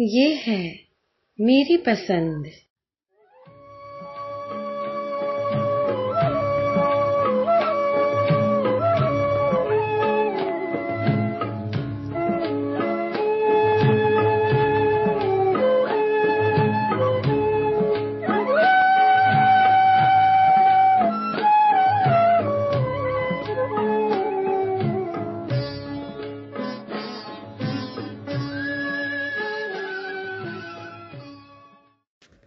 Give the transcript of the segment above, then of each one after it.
ये है मेरी पसंद।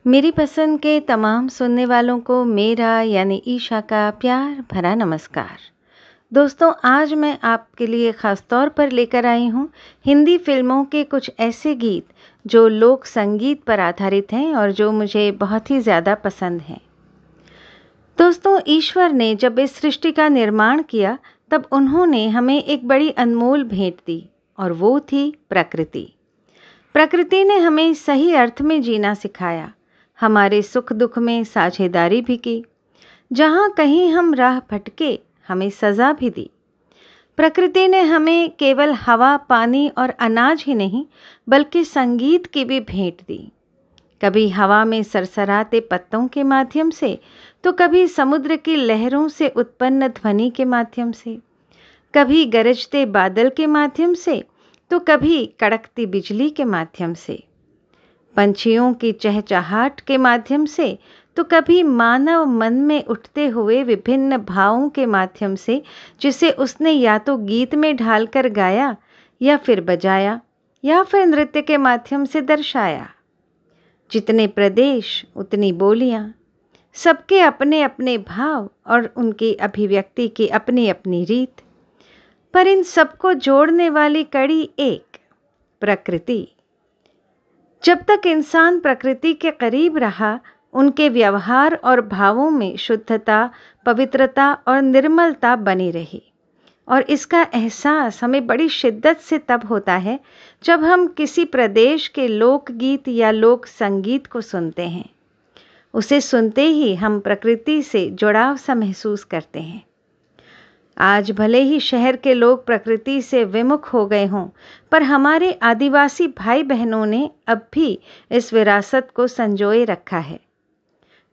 मेरी पसंद के तमाम सुनने वालों को मेरा यानी ईशा का प्यार भरा नमस्कार। दोस्तों, आज मैं आपके लिए ख़ास तौर पर लेकर आई हूँ हिंदी फ़िल्मों के कुछ ऐसे गीत जो लोक संगीत पर आधारित हैं और जो मुझे बहुत ही ज़्यादा पसंद हैं। दोस्तों, ईश्वर ने जब इस सृष्टि का निर्माण किया, तब उन्होंने हमें एक बड़ी अनमोल भेंट दी और वो थी प्रकृति। प्रकृति ने हमें सही अर्थ में जीना सिखाया। हमारे सुख दुख में साझेदारी भी की, जहाँ कहीं हम राह भटके हमें सज़ा भी दी। प्रकृति ने हमें केवल हवा, पानी और अनाज ही नहीं, बल्कि संगीत की भी भेंट दी। कभी हवा में सरसराते पत्तों के माध्यम से तो कभी समुद्र की लहरों से उत्पन्न ध्वनि के माध्यम से। कभी गरजते बादल के माध्यम से तो कभी कड़कती बिजली के माध्यम से। पंछियों की चहचहाट के माध्यम से तो कभी मानव मन में उठते हुए विभिन्न भावों के माध्यम से, जिसे उसने या तो गीत में ढालकर गाया, या फिर बजाया, या फिर नृत्य के माध्यम से दर्शाया। जितने प्रदेश, उतनी बोलियाँ, सबके अपने अपने भाव और उनकी अभिव्यक्ति की अपनी अपनी रीत। पर इन सबको जोड़ने वाली कड़ी एक प्रकृति। जब तक इंसान प्रकृति के करीब रहा, उनके व्यवहार और भावों में शुद्धता, पवित्रता और निर्मलता बनी रही। और इसका एहसास हमें बड़ी शिद्दत से तब होता है, जब हम किसी प्रदेश के लोकगीत या लोक संगीत को सुनते हैं। उसे सुनते ही हम प्रकृति से जुड़ाव सा महसूस करते हैं। आज भले ही शहर के लोग प्रकृति से विमुख हो गए हों, पर हमारे आदिवासी भाई बहनों ने अब भी इस विरासत को संजोए रखा है।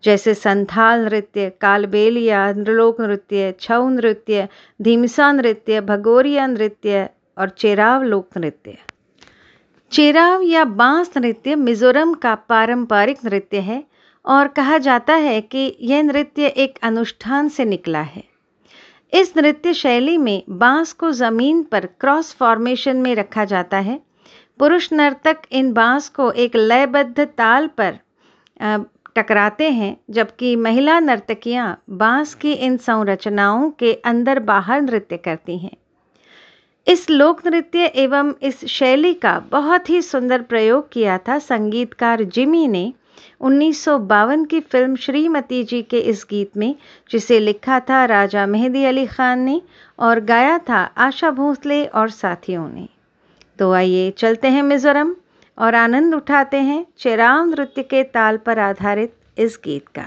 जैसे संथाल नृत्य, कालबेलिया नृलोक नृत्य, छऊ नृत्य, धीमसा नृत्य, भगोरिया नृत्य और चेराव लोक नृत्य। चेराव या बाँस नृत्य मिजोरम का पारंपरिक नृत्य है और कहा जाता है कि यह नृत्य एक अनुष्ठान से निकला है। इस नृत्य शैली में बाँस को ज़मीन पर क्रॉस फॉर्मेशन में रखा जाता है। पुरुष नर्तक इन बाँस को एक लयबद्ध ताल पर टकराते हैं, जबकि महिला नर्तकियाँ बाँस की इन संरचनाओं के अंदर बाहर नृत्य करती हैं। इस लोक नृत्य एवं इस शैली का बहुत ही सुंदर प्रयोग किया था संगीतकार जिमी ने। उन्नीस सौ बावन की फ़िल्म श्रीमती जी के इस गीत में, जिसे लिखा था राजा मेहदी अली खान ने और गाया था आशा भोसले और साथियों ने। तो आइए चलते हैं मिजोरम और आनंद उठाते हैं चेराव नृत्य के ताल पर आधारित इस गीत का।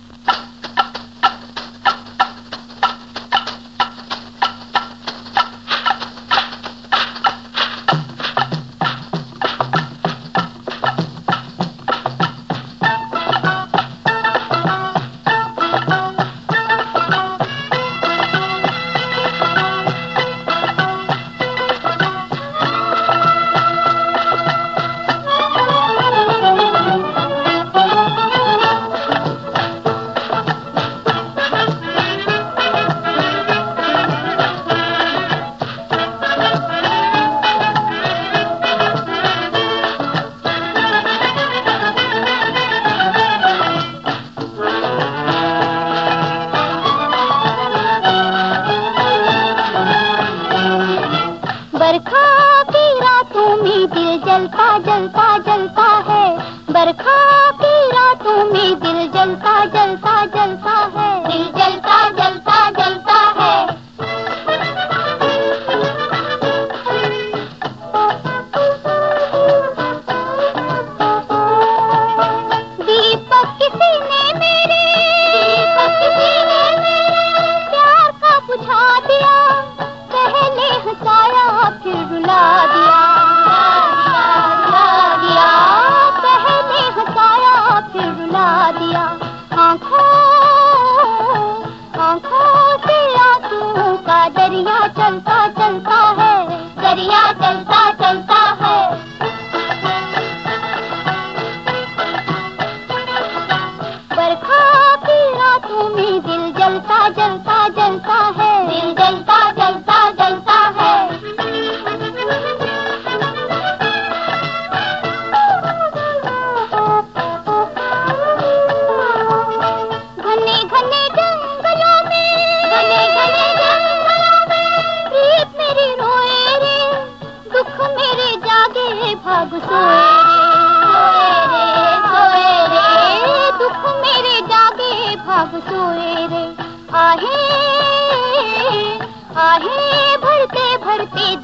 बरखा की रातों में दिल जलता जलता जलता है। बरखा की रातों में दिल जलता जलता जलता है। आहे आहे भरते भरते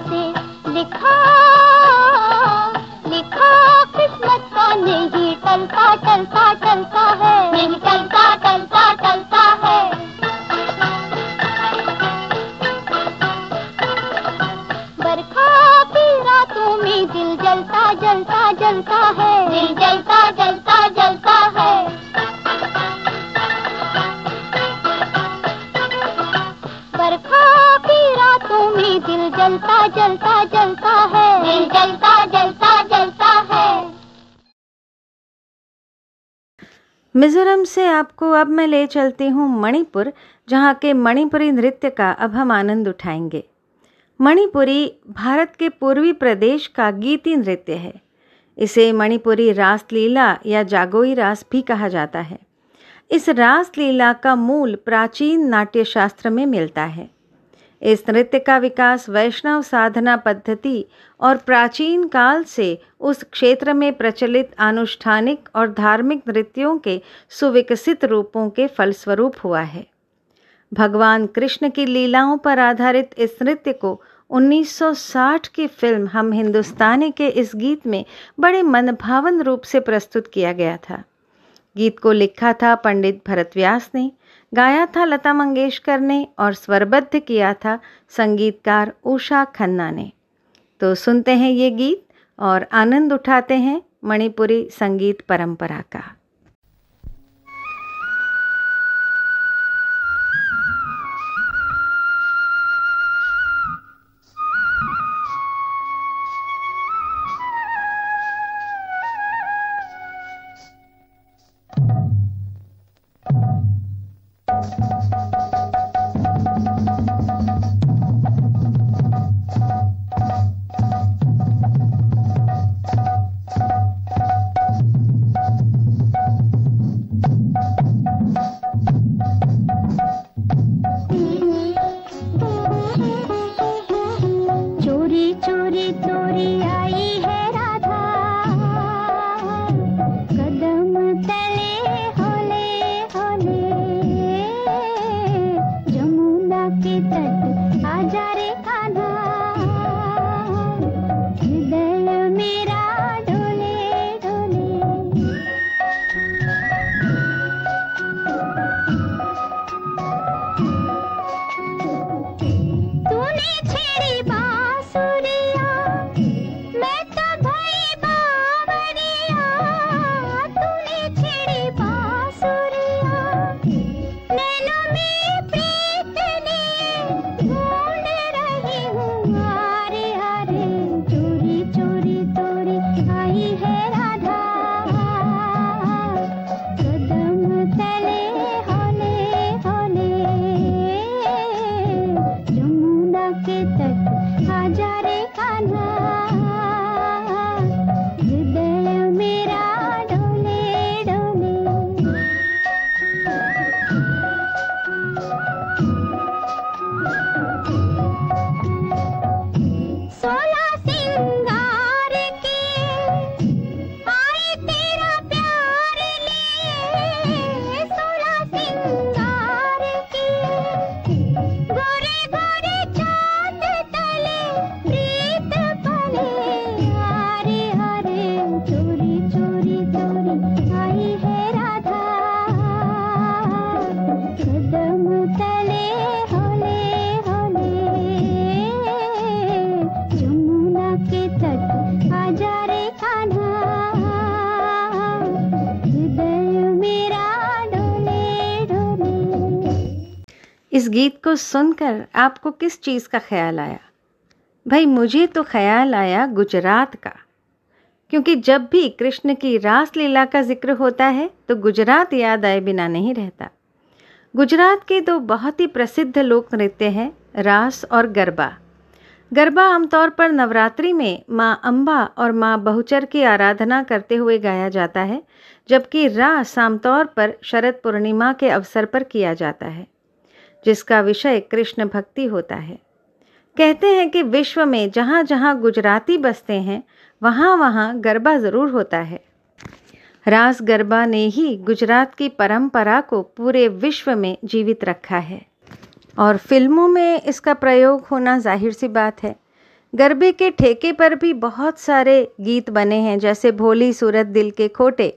से लिखा लिखा किस्मत का नहीं टलता टलता टलता है। नहीं टलता मिजोरम से आपको अब मैं ले चलती हूँ मणिपुर, जहाँ के मणिपुरी नृत्य का अब हम आनंद उठाएँगे। मणिपुरी भारत के पूर्वी प्रदेश का गीती नृत्य है। इसे मणिपुरी रासलीला या जागोई रास भी कहा जाता है। इस रासलीला का मूल प्राचीन नाट्य शास्त्र में मिलता है। इस नृत्य का विकास वैष्णव साधना पद्धति और प्राचीन काल से उस क्षेत्र में प्रचलित अनुष्ठानिक और धार्मिक नृत्यों के सुविकसित रूपों के फलस्वरूप हुआ है। भगवान कृष्ण की लीलाओं पर आधारित इस नृत्य को 1960 की फ़िल्म हम हिंदुस्तानी के इस गीत में बड़े मनभावन रूप से प्रस्तुत किया गया था। गीत को लिखा था पंडित भरत व्यास ने गाया था लता मंगेशकर ने और स्वरबद्ध किया था संगीतकार उषा खन्ना ने। तो सुनते हैं ये गीत और आनंद उठाते हैं मणिपुरी संगीत परंपरा का। गीत को सुनकर आपको किस चीज़ का ख्याल आया? भाई, मुझे तो ख्याल आया गुजरात का। क्योंकि जब भी कृष्ण की रास लीला का ज़िक्र होता है तो गुजरात याद आए बिना नहीं रहता। गुजरात के दो बहुत ही प्रसिद्ध लोक नृत्य हैं, रास और गरबा। गरबा आमतौर पर नवरात्रि में माँ अम्बा और माँ बहुचर की आराधना करते हुए गाया जाता है, जबकि रास आमतौर पर शरद पूर्णिमा के अवसर पर किया जाता है। जिसका विषय कृष्ण भक्ति होता है। कहते हैं कि विश्व में जहाँ जहाँ गुजराती बसते हैं वहाँ वहाँ गरबा ज़रूर होता है। रास गरबा ने ही गुजरात की परंपरा को पूरे विश्व में जीवित रखा है। और फ़िल्मों में इसका प्रयोग होना ज़ाहिर सी बात है। गरबे के ठेके पर भी बहुत सारे गीत बने हैं, जैसे भोली सूरत दिल के खोटे।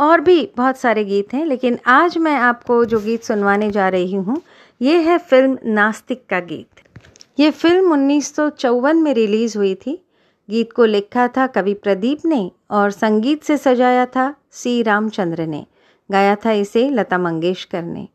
और भी बहुत सारे गीत हैं, लेकिन आज मैं आपको जो गीत सुनवाने जा रही हूँ ये है फ़िल्म नास्तिक का गीत। ये फ़िल्म उन्नीस सौ चौवन में रिलीज़ हुई थी। गीत को लिखा था कवि प्रदीप ने और संगीत से सजाया था सी रामचंद्र ने। गाया था इसे लता मंगेशकर ने।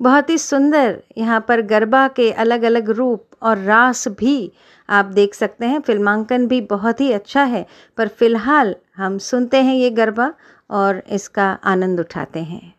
बहुत ही सुंदर यहाँ पर गरबा के अलग अलग रूप और रास भी आप देख सकते हैं। फिल्मांकन भी बहुत ही अच्छा है, पर फ़िलहाल हम सुनते हैं ये गरबा और इसका आनंद उठाते हैं।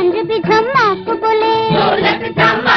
पंज भी धमाक बोले। ढोलक धमाक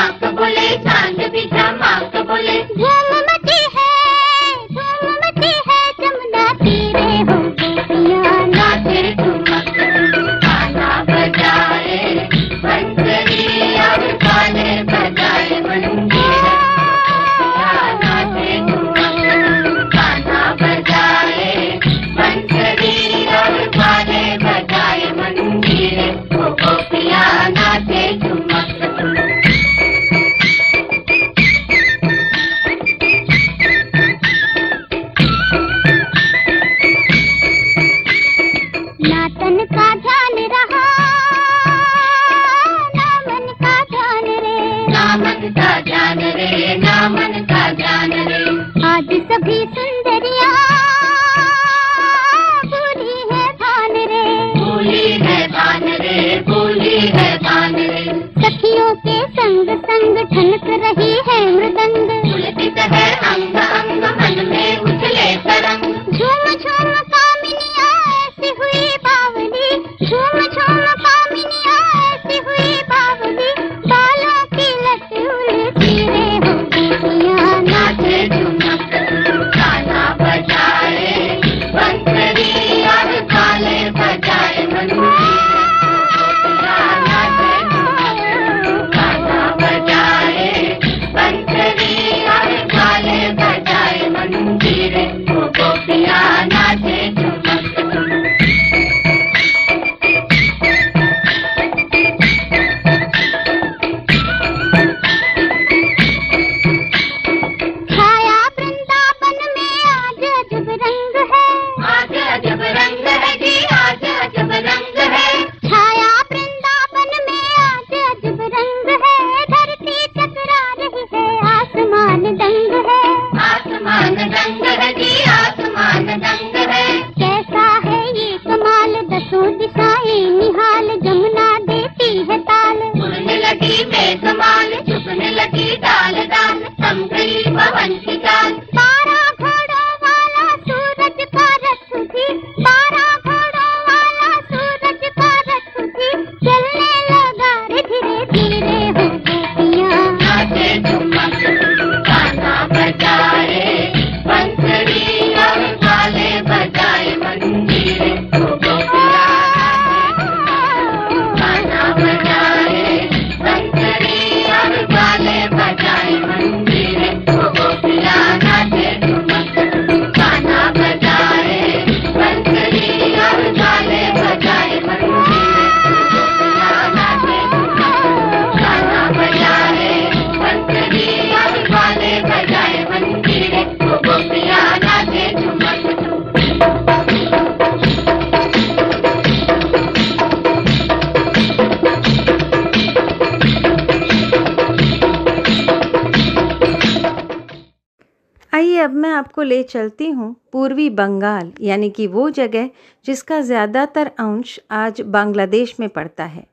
ले चलती हूँ पूर्वी बंगाल, यानी कि वो जगह जिसका ज़्यादातर अंश आज बांग्लादेश में पड़ता है।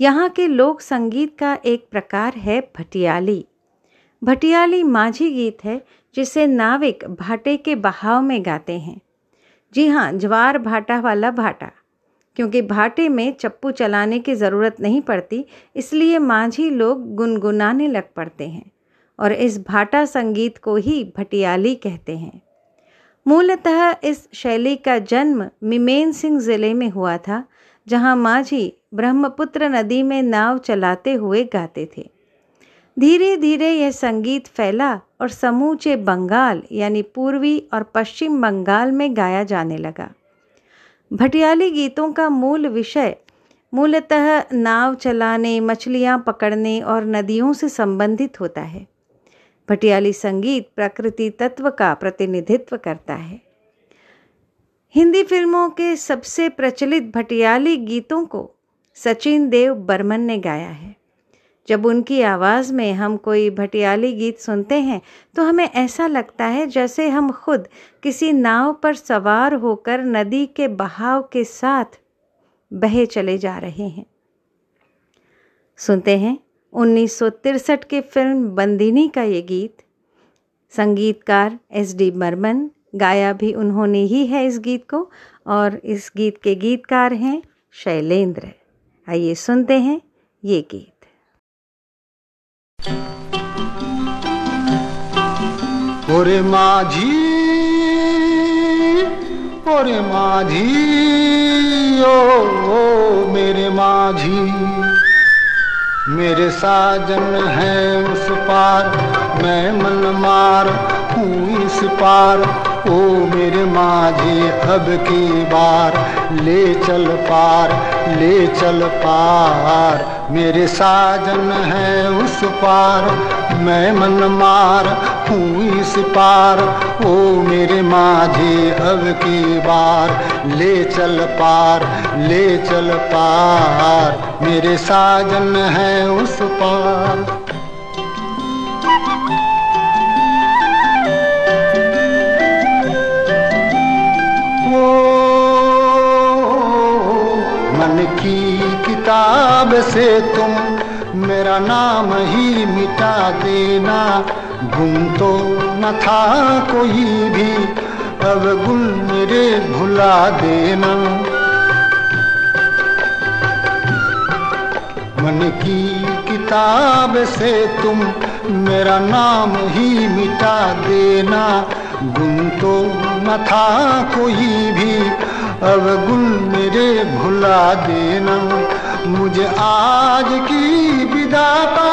यहाँ के लोक संगीत का एक प्रकार है भटियाली। भटियाली माझी गीत है, जिसे नाविक भाटे के बहाव में गाते हैं। जी हाँ ज्वार भाटा वाला भाटा। क्योंकि भाटे में चप्पू चलाने की ज़रूरत नहीं पड़ती, इसलिए माझी लोग गुनगुनाने लग पड़ते हैं। और इस भाटा संगीत को ही भटियाली कहते हैं। मूलतः इस शैली का जन्म मिमेन सिंह ज़िले में हुआ था, जहाँ माझी ब्रह्मपुत्र नदी में नाव चलाते हुए गाते थे। धीरे धीरे यह संगीत फैला और समूचे बंगाल यानी पूर्वी और पश्चिम बंगाल में गाया जाने लगा। भटियाली गीतों का मूल विषय मूलतः नाव चलाने, मछलियाँ पकड़ने और नदियों से संबंधित होता है। भटियाली संगीत प्रकृति तत्व का प्रतिनिधित्व करता है। हिंदी फ़िल्मों के सबसे प्रचलित भटियाली गीतों को सचिन देव बर्मन ने गाया है। जब उनकी आवाज़ में हम कोई भटियाली गीत सुनते हैं तो हमें ऐसा लगता है जैसे हम खुद किसी नाव पर सवार होकर नदी के बहाव के साथ बहे चले जा रहे हैं। सुनते हैं। उन्नीस की फ़िल्म बंदिनी का ये गीत। संगीतकार एस डी बर्मन गाया भी उन्होंने ही है इस गीत को और इस गीत के गीतकार हैं शैलेंद्र। आइए सुनते हैं ये गीत। ओरे माझी ओरे माझी ओ, ओ मेरे माझी। मेरे साजन है उस पार मैं मन मार हूँ इस पार। ओ मेरे माझी अब की बार, ले चल पार, ले चल पार। मेरे साजन है उस पार, मैं मन मार हूँ इस पार। ओ मेरे माझे अब की बार, ले चल पार, ले चल पार। मेरे साजन है उस पार। से तुम मेरा नाम ही मिटा देना। गुम तो न था कोई भी, अब गुल मेरे भुला देना। मन की किताब से तुम मेरा नाम ही मिटा देना। गुम तो न था कोई भी, अब गुल मेरे भुला देना। मुझे आज की विदा का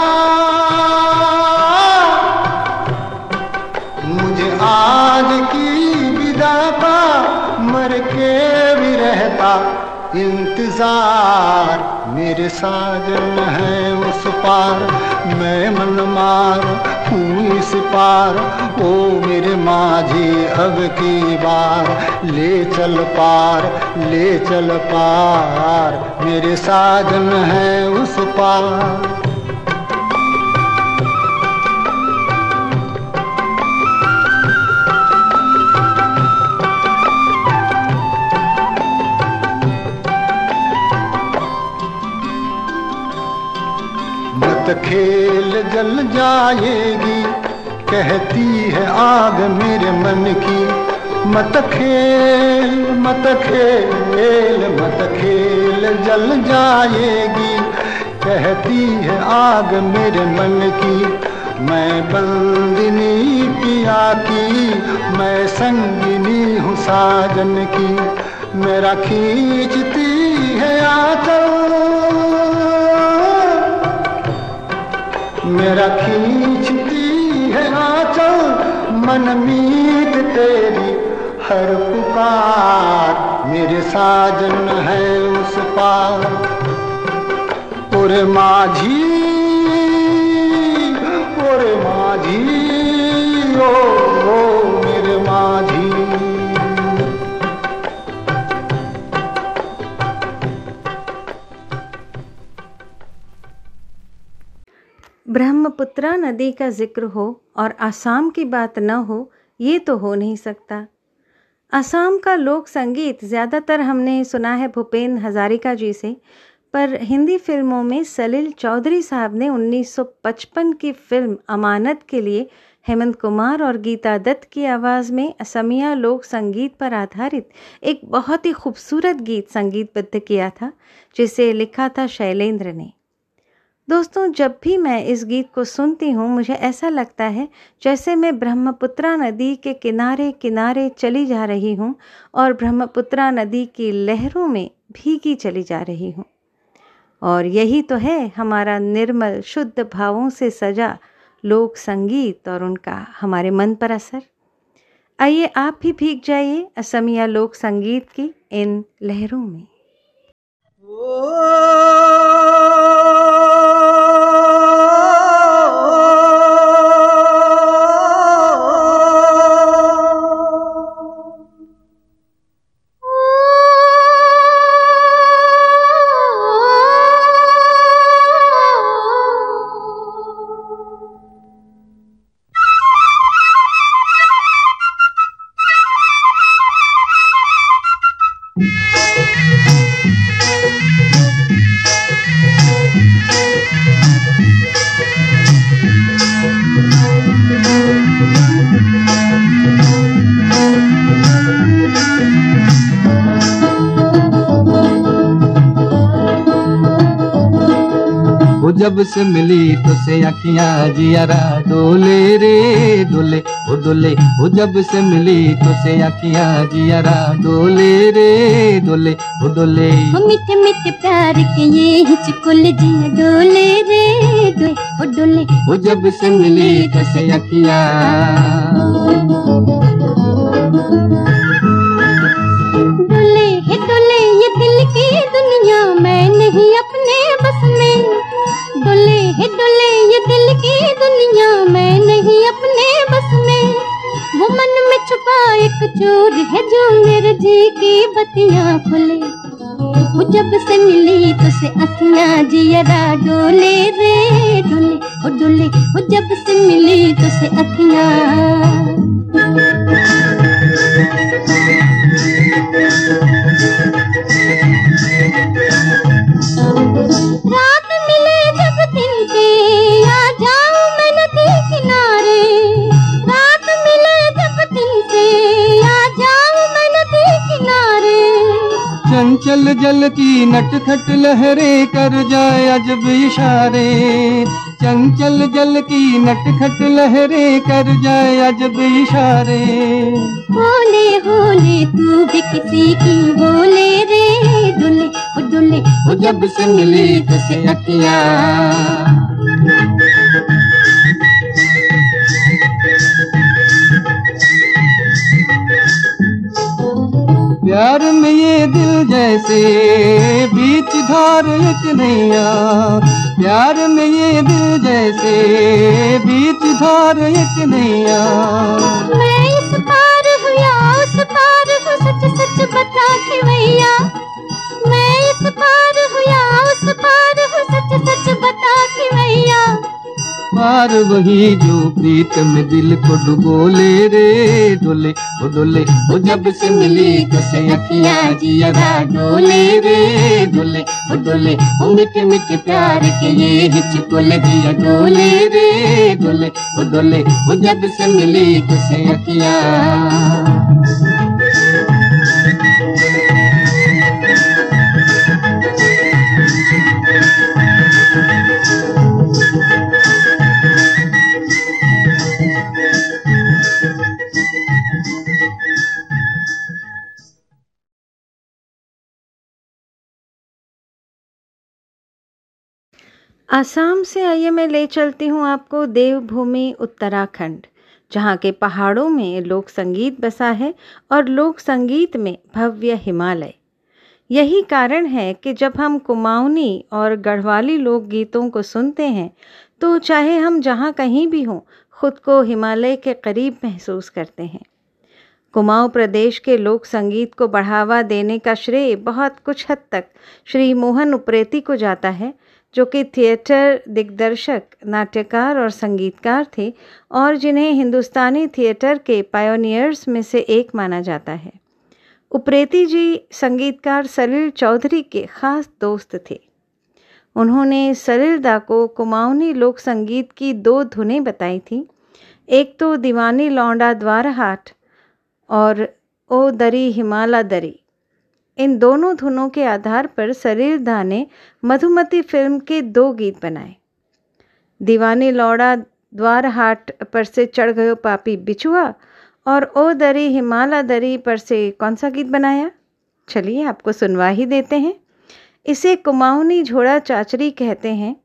मुझे आज की विदा का मर के भी रहता। इंतज़ार मेरे साजन है उस पार। मैं मन मार हूँ इस पार। ओ मेरे माझी अब की बार। ले चल पार, ले चल पार। मेरे साजन है उस पार। खेल जल जाएगी कहती है आग मेरे मन की। मत खेल मत खेल मत खेल, जल जाएगी। कहती है आग मेरे मन की, मैं बंदिनी पिया की, मैं संगिनी हूँ साजन की। मेरा खींचती है आचल मेरा खींचती है आंचल मन मीत तेरी हर पुकार मेरे साजन है उस पार। और माझी और माझी ओ, ओ मेरे माझी। ब्रह्मपुत्रा नदी का ज़िक्र हो और आसाम की बात न हो ये तो हो नहीं सकता। असम का लोक संगीत ज़्यादातर हमने सुना है भूपेन हजारिका जी से, पर हिंदी फ़िल्मों में सलील चौधरी साहब ने 1955 की फ़िल्म अमानत के लिए हेमंत कुमार और गीता दत्त की आवाज़ में असमिया लोक संगीत पर आधारित एक बहुत ही खूबसूरत गीत संगीतबद्ध किया था, जिसे लिखा था शैलेंद्र ने। दोस्तों, जब भी मैं इस गीत को सुनती हूँ, मुझे ऐसा लगता है जैसे मैं ब्रह्मपुत्रा नदी के किनारे किनारे चली जा रही हूँ और ब्रह्मपुत्रा नदी की लहरों में भीगी चली जा रही हूँ। और यही तो है हमारा निर्मल, शुद्ध भावों से सजा लोक संगीत और उनका हमारे मन पर असर। आइए आप भी भीग जाइए असमिया लोक संगीत की इन लहरों में। जब से मिली तो से अखियाँ जियारा डोले रे डोले ओ डोले ओ जब से मिली तो से अखियाँ जियारा डोले रे डोले ओ डोले। मीठे मीठे प्यार के ये हिचकुल जिया डोले रे डोले ओ डोले। ओ जब से मिली तो से अखियाँ। एक चोर है जो मेरे जी की बतिया खुले। वो जब से मिली तो से अखियाँ जियरा डोले रे डोले वो डोले, वो जब से मिली तो से अखियाँ चंचल जल की नटखट लहरे कर जाए अजब इशारे। चंचल जल की नटखट लहरे कर जाए अजब इशारे। होले होले, तू भी किसी की बोले रे। दुले वो जब से मिली तो से अखियाँ। प्यार में ये दिल जैसे बीच धार एक नैया। प्यार में ये दिल जैसे बीच धार एक नैया। मैं इस पार हूँ उस पार हूँ, सच सच बता के भैया। मैं पार पार वही जो प्रीत में दिल को डुबोले रे, डोले, ओ डोले वो जब से मिली कसे अखिया जिया डोले रे, डोले, ओ डोले, ओ मिठे मिठे प्यार के ये हिचकोल दिया डोले रे, डोले, ओ डोले वो जब से मिली कसे अखियाँ। आसाम से आइए, मैं ले चलती हूँ आपको देवभूमि उत्तराखंड, जहाँ के पहाड़ों में लोक संगीत बसा है और लोक संगीत में भव्य हिमालय। यही कारण है कि जब हम कुमाऊनी और गढ़वाली लोकगीतों को सुनते हैं तो चाहे हम जहाँ कहीं भी हों, खुद को हिमालय के करीब महसूस करते हैं। कुमाऊं प्रदेश के लोक संगीत को बढ़ावा देने का श्रेय बहुत कुछ हद तक श्री मोहन उप्रेती को जाता है जो कि थिएटर दिग्दर्शक, नाट्यकार और संगीतकार थे और जिन्हें हिंदुस्तानी थिएटर के पायोनियर्स में से एक माना जाता है। उप्रेती जी संगीतकार सलील चौधरी के खास दोस्त थे। उन्होंने सलील दा को कुमाऊनी लोक संगीत की दो धुनें बताई थी। एक तो दीवानी लौंडा द्वारहाट और ओ दरी हिमाला दरी। इन दोनों धुनों के आधार पर शरीर धा ने मधुमती फ़िल्म के दो गीत बनाए। दीवानी लौड़ा द्वारहाट पर से चढ़ गयो पापी बिछुआ और ओ दरी हिमालय दरी पर से कौन सा गीत बनाया? चलिए आपको सुनवा ही देते हैं। इसे कुमाऊनी झोड़ा चाचरी कहते हैं।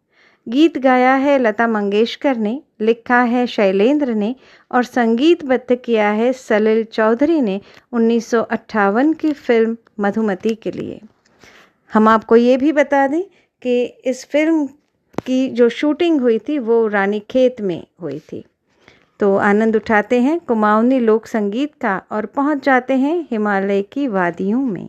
गीत गाया है लता मंगेशकर ने, लिखा है शैलेंद्र ने और संगीतबद्ध किया है सलिल चौधरी ने उन्नीस सौ अट्ठावन की फ़िल्म मधुमती के लिए। हम आपको ये भी बता दें कि इस फ़िल्म की जो शूटिंग हुई थी, वो रानी खेत में हुई थी। तो आनंद उठाते हैं कुमाऊनी लोक संगीत का और पहुँच जाते हैं हिमालय की वादियों में।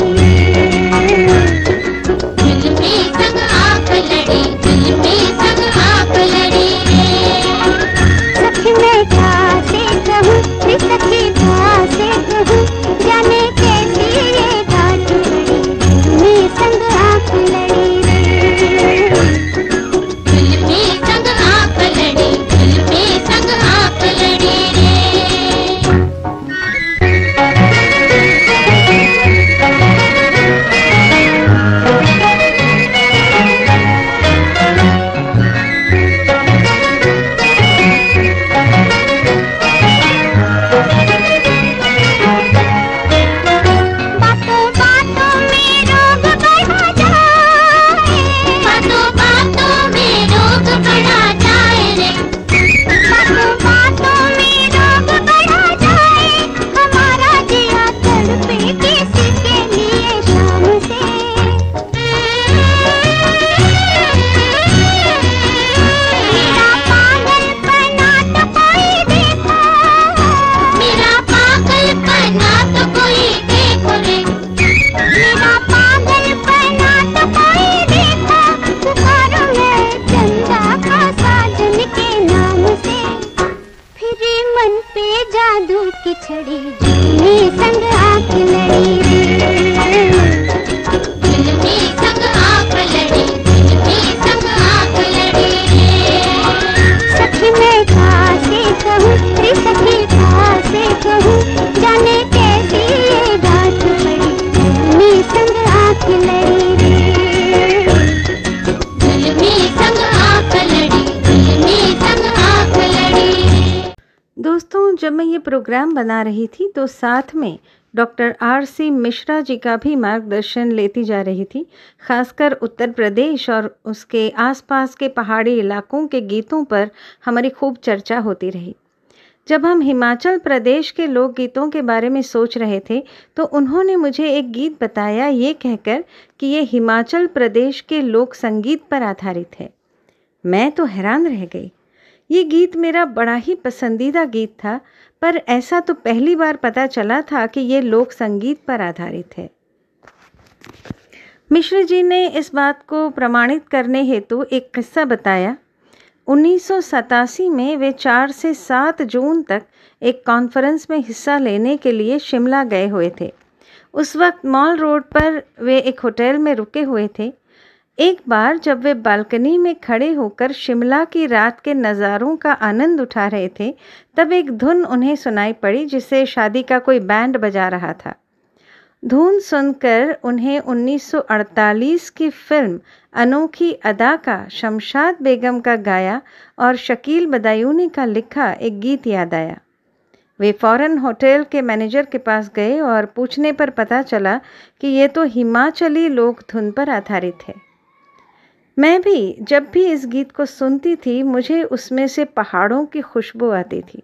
बना रही थी तो साथ में doctor R C Mishra ji का भी मार्गदर्शन लेती जा रही थी, खासकर उत्तर प्रदेश और उसके आसपास के पहाड़ी इलाकों के गीतों पर हमारी खूब चर्चा होती रही। जब हम हिमाचल प्रदेश के लोकगीतों के बारे में सोच रहे थे तो उन्होंने मुझे एक गीत बताया, ये कहकर कि ये हिमाचल प्रदेश के लोक संगीत पर आधारित है। मैं तो हैरान रह गई। ये गीत मेरा बड़ा ही पसंदीदा गीत था पर ऐसा तो पहली बार पता चला था कि ये लोक संगीत पर आधारित है। मिश्र जी ने इस बात को प्रमाणित करने हेतु एक किस्सा बताया। उन्नीस सौ सतासी में वे चार से सात जून तक एक कॉन्फ्रेंस में हिस्सा लेने के लिए शिमला गए हुए थे। उस वक्त मॉल रोड पर वे एक होटल में रुके हुए थे। एक बार जब वे बालकनी में खड़े होकर शिमला की रात के नज़ारों का आनंद उठा रहे थे, तब एक धुन उन्हें सुनाई पड़ी जिसे शादी का कोई बैंड बजा रहा था। धुन सुनकर उन्हें 1948 की फ़िल्म अनोखी अदा का शमशाद बेगम का गाया और शकील बदायूनी का लिखा एक गीत याद आया। वे फ़ौरन होटल के मैनेजर के पास गए और पूछने पर पता चला कि ये तो हिमाचली लोक धुन पर आधारित है। मैं भी जब भी इस गीत को सुनती थी, मुझे उसमें से पहाड़ों की खुशबू आती थी।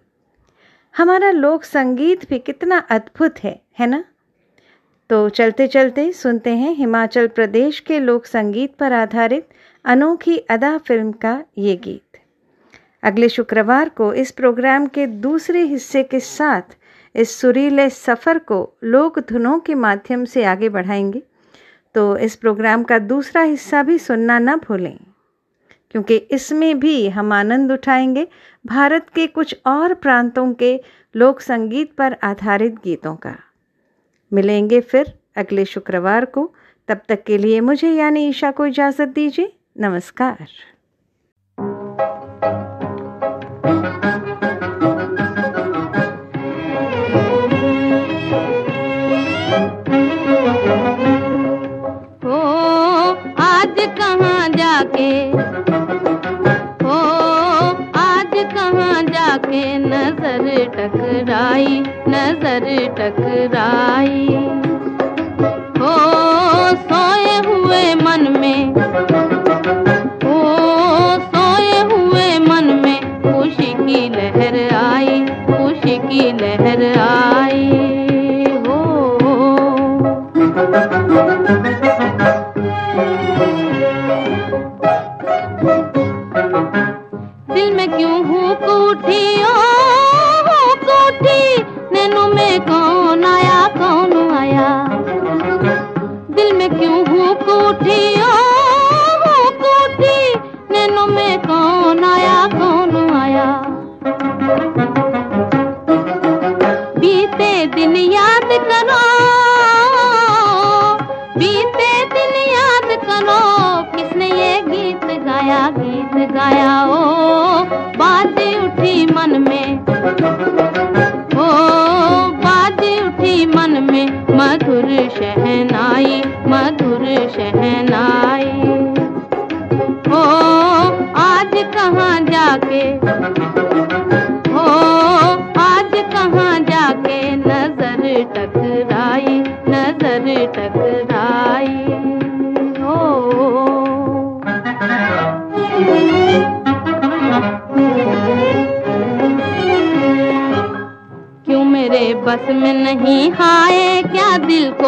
हमारा लोक संगीत भी कितना अद्भुत है है ना? तो चलते चलते सुनते हैं हिमाचल प्रदेश के लोक संगीत पर आधारित अनोखी अदा फ़िल्म का ये गीत। अगले शुक्रवार को इस प्रोग्राम के दूसरे हिस्से के साथ इस सुरीले सफ़र को लोक धुनों के माध्यम से आगे बढ़ाएँगे। तो इस प्रोग्राम का दूसरा हिस्सा भी सुनना ना भूलें, क्योंकि इसमें भी हम आनंद उठाएँगे भारत के कुछ और प्रांतों के लोक संगीत पर आधारित गीतों का। मिलेंगे फिर अगले शुक्रवार को। तब तक के लिए मुझे यानी ईशा को इजाज़त दीजिए। नमस्कार। जाके? हो आज कहाँ जाके नज़र टकराई नज़र टकराई।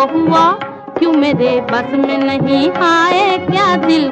हुआ? क्यों मेरे बस में नहीं आए? क्या दिल